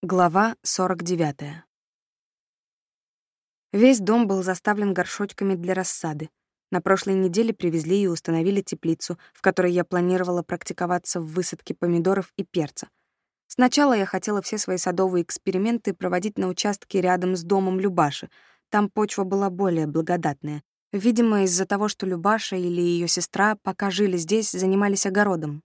Глава 49. Весь дом был заставлен горшочками для рассады. На прошлой неделе привезли и установили теплицу, в которой я планировала практиковаться в высадке помидоров и перца. Сначала я хотела все свои садовые эксперименты проводить на участке рядом с домом Любаши. Там почва была более благодатная. Видимо, из-за того, что Любаша или ее сестра, пока жили здесь, занимались огородом.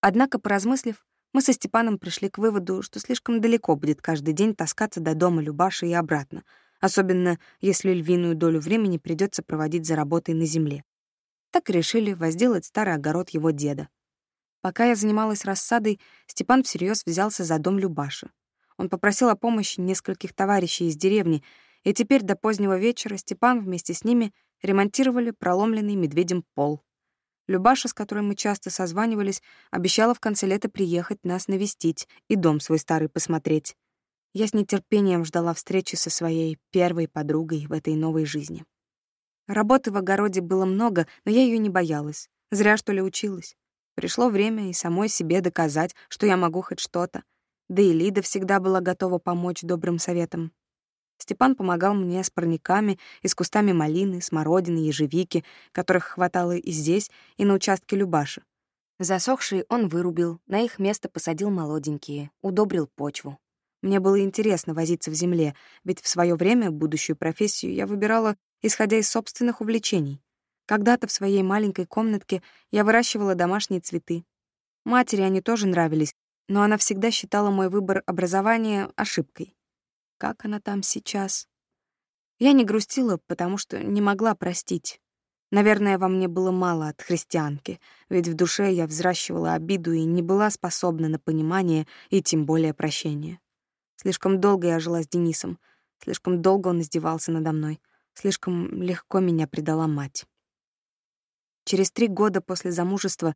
Однако, поразмыслив, мы со Степаном пришли к выводу, что слишком далеко будет каждый день таскаться до дома Любаши и обратно, особенно если львиную долю времени придется проводить за работой на земле. Так решили возделать старый огород его деда. Пока я занималась рассадой, Степан всерьез взялся за дом Любаши. Он попросил о помощи нескольких товарищей из деревни, и теперь до позднего вечера Степан вместе с ними ремонтировали проломленный медведем пол. Любаша, с которой мы часто созванивались, обещала в конце лета приехать нас навестить и дом свой старый посмотреть. Я с нетерпением ждала встречи со своей первой подругой в этой новой жизни. Работы в огороде было много, но я ее не боялась. Зря, что ли, училась. Пришло время и самой себе доказать, что я могу хоть что-то. Да и Лида всегда была готова помочь добрым советом. Степан помогал мне с парниками и с кустами малины, смородины, ежевики, которых хватало и здесь, и на участке Любаши. Засохшие он вырубил, на их место посадил молоденькие, удобрил почву. Мне было интересно возиться в земле, ведь в свое время будущую профессию я выбирала, исходя из собственных увлечений. Когда-то в своей маленькой комнатке я выращивала домашние цветы. Матери они тоже нравились, но она всегда считала мой выбор образования ошибкой. Как она там сейчас? Я не грустила, потому что не могла простить. Наверное, во мне было мало от христианки, ведь в душе я взращивала обиду и не была способна на понимание и тем более прощение. Слишком долго я жила с Денисом, слишком долго он издевался надо мной, слишком легко меня предала мать. Через три года после замужества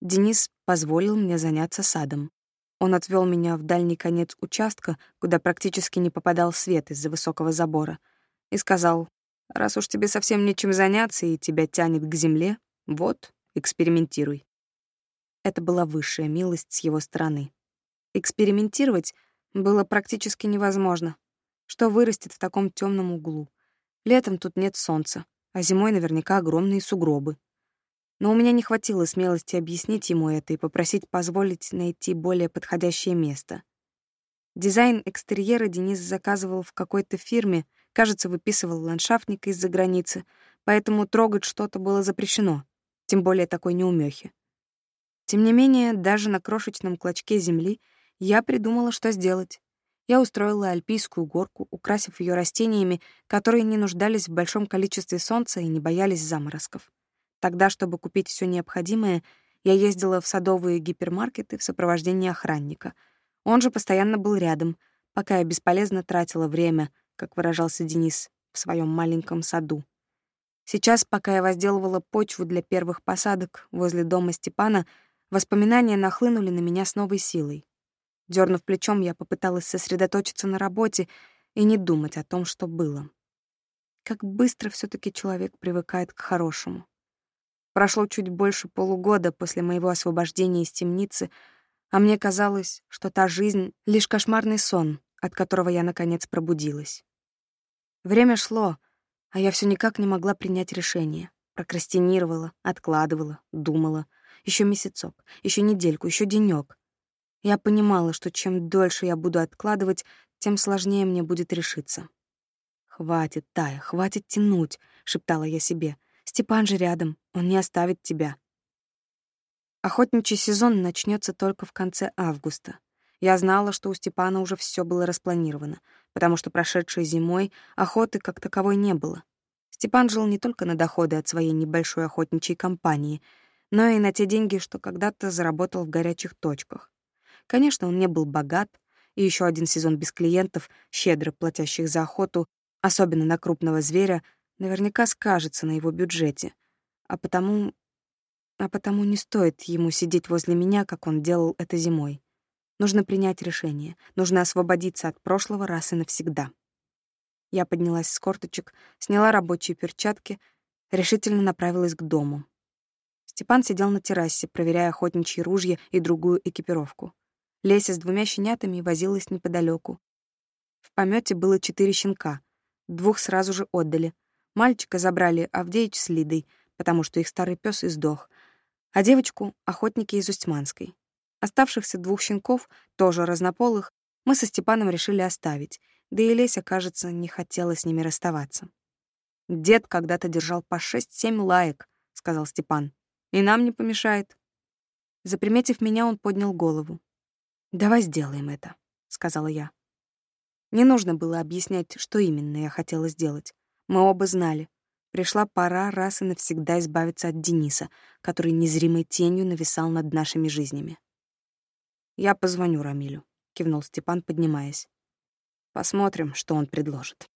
Денис позволил мне заняться садом. Он отвел меня в дальний конец участка, куда практически не попадал свет из-за высокого забора, и сказал, «Раз уж тебе совсем нечем заняться и тебя тянет к земле, вот, экспериментируй». Это была высшая милость с его стороны. Экспериментировать было практически невозможно. Что вырастет в таком темном углу? Летом тут нет солнца, а зимой наверняка огромные сугробы. Но у меня не хватило смелости объяснить ему это и попросить позволить найти более подходящее место. Дизайн экстерьера Денис заказывал в какой-то фирме, кажется, выписывал ландшафтник из-за границы, поэтому трогать что-то было запрещено, тем более такой неумехи. Тем не менее, даже на крошечном клочке земли я придумала, что сделать. Я устроила альпийскую горку, украсив ее растениями, которые не нуждались в большом количестве солнца и не боялись заморозков. Тогда, чтобы купить все необходимое, я ездила в садовые гипермаркеты в сопровождении охранника. Он же постоянно был рядом, пока я бесполезно тратила время, как выражался Денис, в своем маленьком саду. Сейчас, пока я возделывала почву для первых посадок возле дома Степана, воспоминания нахлынули на меня с новой силой. Дернув плечом, я попыталась сосредоточиться на работе и не думать о том, что было. Как быстро все таки человек привыкает к хорошему. Прошло чуть больше полугода после моего освобождения из темницы, а мне казалось, что та жизнь — лишь кошмарный сон, от которого я, наконец, пробудилась. Время шло, а я все никак не могла принять решение. Прокрастинировала, откладывала, думала. Еще месяцок, еще недельку, еще денек. Я понимала, что чем дольше я буду откладывать, тем сложнее мне будет решиться. «Хватит, Тая, хватит тянуть», — шептала я себе. Степан же рядом, он не оставит тебя. Охотничий сезон начнется только в конце августа. Я знала, что у Степана уже все было распланировано, потому что прошедшей зимой охоты как таковой не было. Степан жил не только на доходы от своей небольшой охотничьей компании, но и на те деньги, что когда-то заработал в горячих точках. Конечно, он не был богат, и еще один сезон без клиентов, щедро платящих за охоту, особенно на крупного зверя, наверняка скажется на его бюджете. А потому... А потому не стоит ему сидеть возле меня, как он делал это зимой. Нужно принять решение. Нужно освободиться от прошлого раз и навсегда. Я поднялась с корточек, сняла рабочие перчатки, решительно направилась к дому. Степан сидел на террасе, проверяя охотничьи ружья и другую экипировку. Леся с двумя щенятами возилась неподалеку. В помете было четыре щенка. Двух сразу же отдали. Мальчика забрали Авдеич с Лидой, потому что их старый пес издох, а девочку — охотники из Устьманской. Оставшихся двух щенков, тоже разнополых, мы со Степаном решили оставить, да и Леся, кажется, не хотела с ними расставаться. «Дед когда-то держал по шесть-семь лаек», — сказал Степан. «И нам не помешает». Заприметив меня, он поднял голову. «Давай сделаем это», — сказала я. Не нужно было объяснять, что именно я хотела сделать. Мы оба знали. Пришла пора раз и навсегда избавиться от Дениса, который незримой тенью нависал над нашими жизнями. «Я позвоню Рамилю», — кивнул Степан, поднимаясь. «Посмотрим, что он предложит».